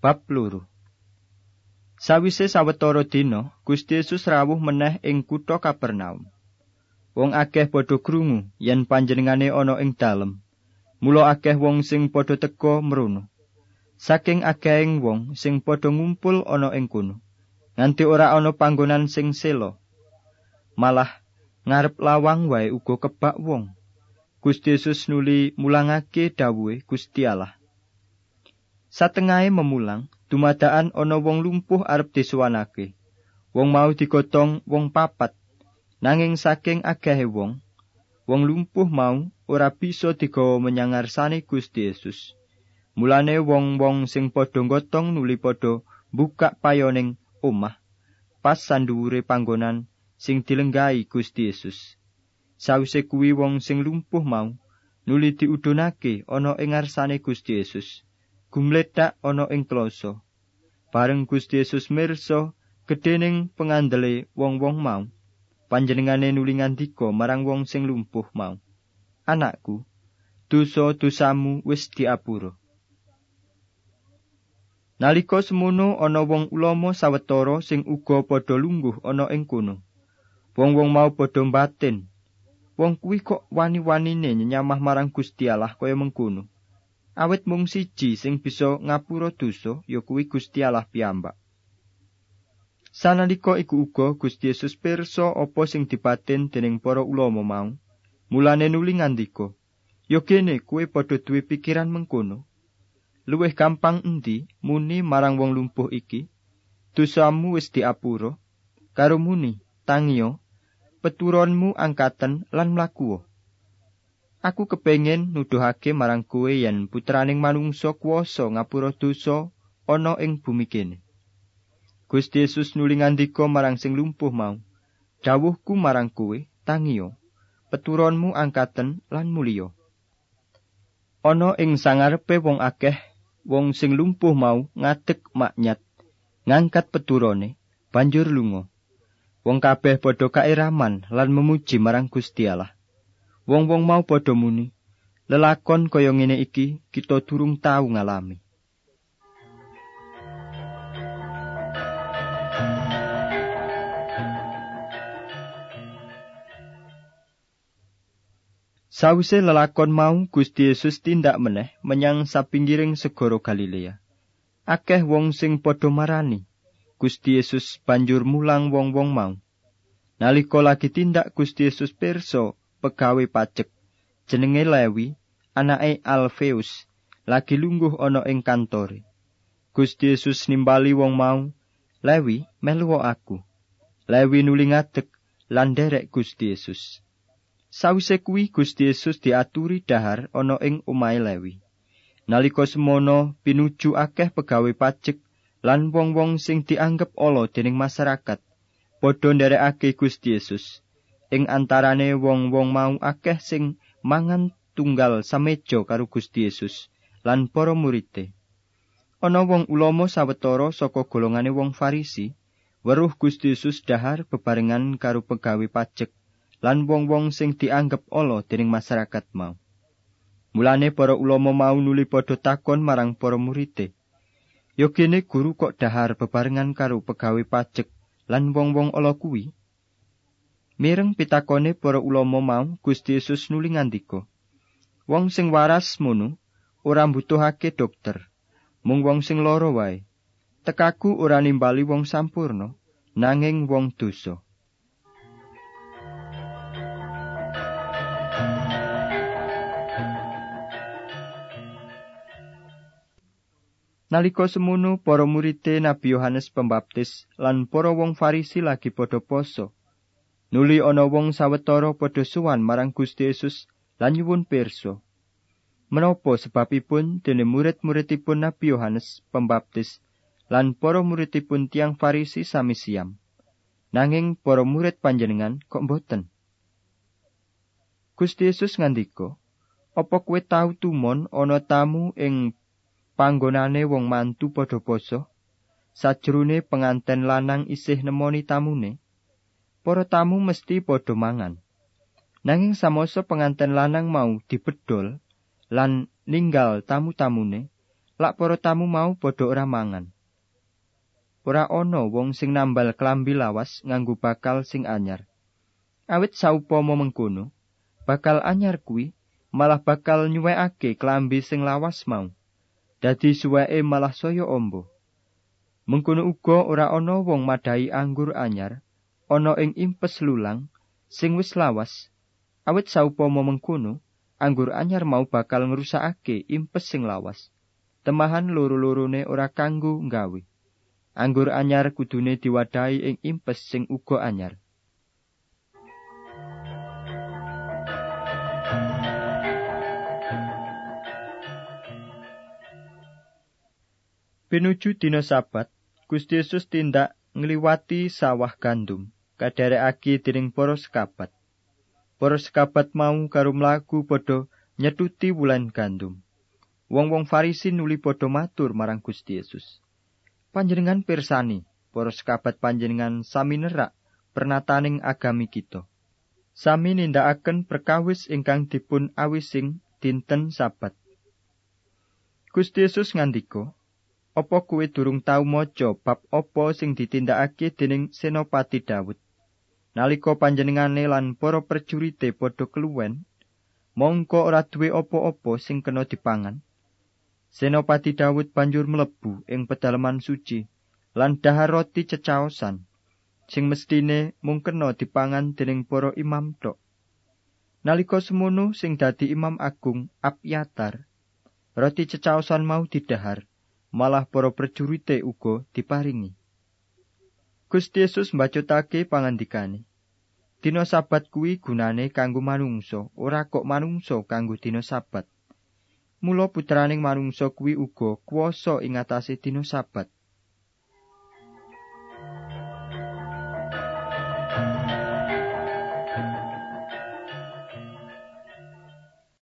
Bab loro. Sawise sawetara dina, Gusti Yesus rawuh meneh ing kutha Kapernaum. Wong akeh padha krungu yen panjenengane ana ing dalem. Mula akeh wong sing padha teka mrono. Saking akehing wong sing padha ngumpul ana ing kono, nganti ora ana panggonan sing selo. Malah ngarep lawang wae uga kebak wong. Gusti Yesus nuli mulangake dawuhe Gusti Allah. Satengahe memulang, dumadaan ana wong lumpuh arep disuwanake. Wong mau digotong wong papat. Nanging saking agahe wong, wong lumpuh mau ora bisa digawa menyang ngarsane Gusti Yesus. Mulane wong-wong sing padha gotong nuli padha buka payoning omah pas sanduwure panggonan sing dilenggahi Gusti Yesus. Sawise kuwi wong sing lumpuh mau nuli diudunake ana ing ngarsane Gusti Yesus. Gumletak ana ing kloso. Bareng Gusti Yesus mirsa gedhening pengandele wong-wong mau, panjenengane nuli ngandika marang wong sing lumpuh mau. Anakku, dosa-dosamu wis diapura. Nalika semono ana wong ulama sawetara sing uga padha lungguh ana ing kono. Wong-wong mau padha batin. Wong kuwi kok wani-wanine nyamah marang Gusti Allah kaya mengkono. Awit mung siji sing bisa ngapura dosa ya kuwi Gusti Allah piyambak. Sanalika iku uga Gusti Yesus pirsa apa sing dipaten dening para ulama mau, mulane nuli ngandika, "Ya kene kuwi padha duwe pikiran mengkono. Luwih gampang endi muni marang wong lumpuh iki, dosamu wis diapura, karo muni, tangiyo, peturonmu angkaten lan mlaku." Aku kepengin nuduhake marang kowe yen putraning manungsa kuwasa ngapura dosa ana ing bumi kene. Gusti Yesus nuli ngandika marang sing lumpuh mau, "Dawuhku marang kowe, tangiyo, peturonmu angkaten lan mulya." Ana ing sangarepe wong akeh, wong sing lumpuh mau ngadeg maknyat, ngangkat peturone, banjur lunga. Wong kabeh padha kairaman lan memuji marang Gusti Allah. Wong-wong mau padha muni, lelakon kaya ngene iki kita durung tau ngalami. Sawise lelakon mau Gusti Yesus tindak meneh menyang sapinggiring segara Galilea. Akeh wong sing padha marani. Gusti Yesus banjur mulang wong-wong mau. Nalika lagi tindak Gusti Yesus pirsa pegawe pajek jenenge Lewi anake Alfeus lagi lungguh ana ing kantore Gusti Yesus nimbali wong mau Lewi melu aku. Lewi nuli ngadeg lan derek Gusti Yesus. Sawise kuwi Gusti Yesus diaturi dahar ana ing omahe Lewi. Nalika semono pinuju akeh pegawe pajek lan wong-wong sing dianggep ala dening masyarakat padha nderekake Gusti Yesus ing antarane wong-wong mau akeh sing mangan tunggal sameja karo Gusti Yesus lan para murite. Ana wong ulama sawetara saka golongane wong Farisi weruh Gusti Yesus dahar bebarengan karo pegawe pajek lan wong-wong sing dianggep ala dening masyarakat mau. Mulane para ulama mau nuli padha takon marang para murite. Yo kene guru kok dahar bebarengan karo pegawe pajek lan wong-wong ala kuwi? Mireng pitakone para ulama mau Gusti Yesus nuli ngandika. Wong sing waras mono ora mbutuhake dokter, mung wong sing lara wae. Tekaku ora nimbali wong sampurno, nanging wong dosa. Nalika semono para murite Nabi Yohanes Pembaptis lan para wong Farisi lagi padha poso. Nuli ana wong sawetara padha suwan marang Gusti Yesus lan nyuwun pirsa. Menapa sebabipun dene murid-muridipun Nabi Yohanes Pembaptis lan para muridipun tiang Farisi sami siam. Nanging para murid panjenengan kok mboten. Gusti Yesus ngandika, "Apa kowe tau tumon ana tamu ing panggonane wong mantu padha poso? Sajrone penganten lanang isih nemoni tamune?" Para tamu mesti padha mangan. Nanging samasa penganten lanang mau dibedol lan ninggal tamu-tamune, lak para tamu mau padha ora mangan. Ora ana wong sing nambal klambi lawas nganggo bakal sing anyar. Awit saupama mengkono, bakal anyar kuwi malah bakal nyuwekake klambi sing lawas mau. Dadi suweke malah saya ombo. Mengkono uga ora ana wong madai anggur anyar ana ing impes lulang sing wis lawas. Awit saupama mengkono, anggur anyar mau bakal ngrusakake impes sing lawas. Temahan loro-lorone ora kanggo nggawe. Anggur anyar kudune diwadahi ing impes sing uga anyar. Pinuju dina sabat, Gusti Yesus tindak ngliwati sawah gandum, kadherekake dening para sekabat. Para sekabat mau karo mlaku padha nyetuti wulan gandum. Wong-wong Farisi nuli padha matur marang Gusti Yesus. Panjenengan pirsani, para sekabat panjenengan sami nerak pernataning agami kita. Sami nindakaken perkawis ingkang dipun awising dinten sabat. Gusti Yesus ngandika, Apa kuwe durung tau maca bab apa sing ditindakake dening Senopati Daud? Nalika panjenengane lan para prejurite padha keluwen, mongko ora duwe apa-apa sing kena dipangan. Senopati Daud banjur mlebu ing pedalaman suci lan dahar roti cecaosan sing mestine mung kena dipangan dening para imam tok. Nalika semono sing dadi imam agung Abyatar, roti cecaosan mau didahar malah para prejurite uga diparingi. Gusti Yesus mbacutake pangandikane. Dina sabat kuwi gunane kanggo manungsa, ora kok manungsa kanggo dina sabat. Mula putraning manungsa kuwi uga kuwasa ing atase dina sabat.